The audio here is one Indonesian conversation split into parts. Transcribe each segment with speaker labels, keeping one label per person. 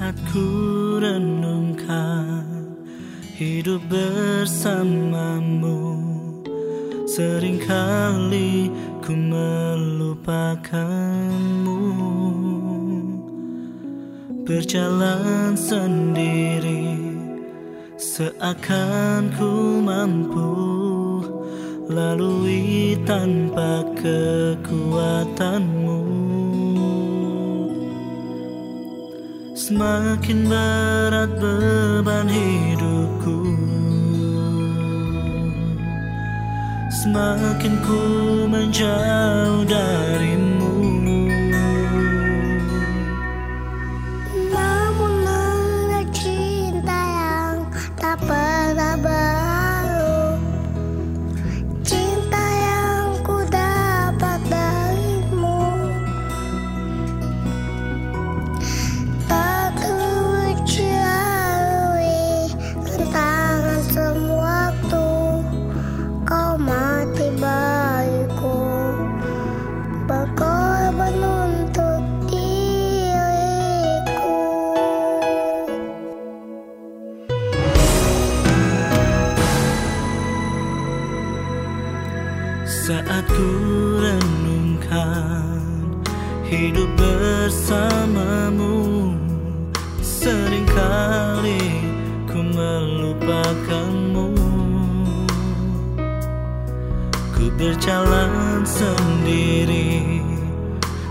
Speaker 1: Saat ku renungkan hidup bersamamu. Seringkali ku melupakanmu. Berjalan sendiri Seakan ku mampu. Lalui tanpa kekuatanmu Semakin berat beban hidupku. Semakin ku menjauh Saat ku renungkan hidup bersamamu Seringkali ku melupakanmu. Ku berjalan sendiri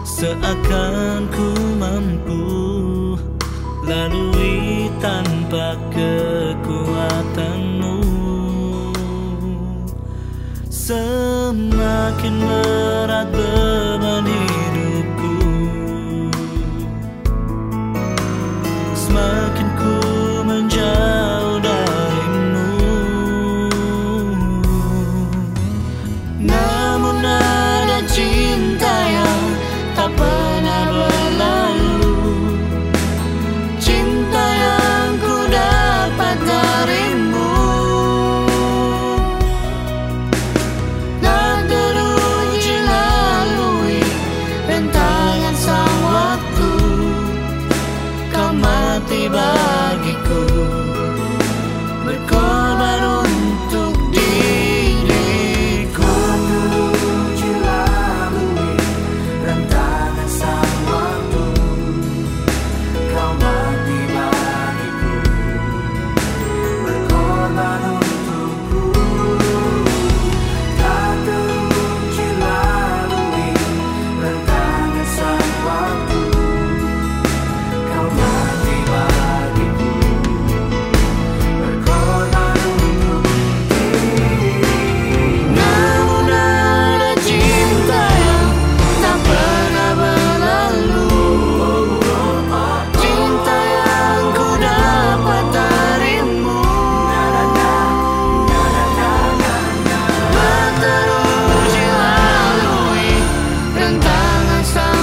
Speaker 1: Seakan ku mampu Lalui tanpa kekuatanmu Semakin berat beban bagiku sun.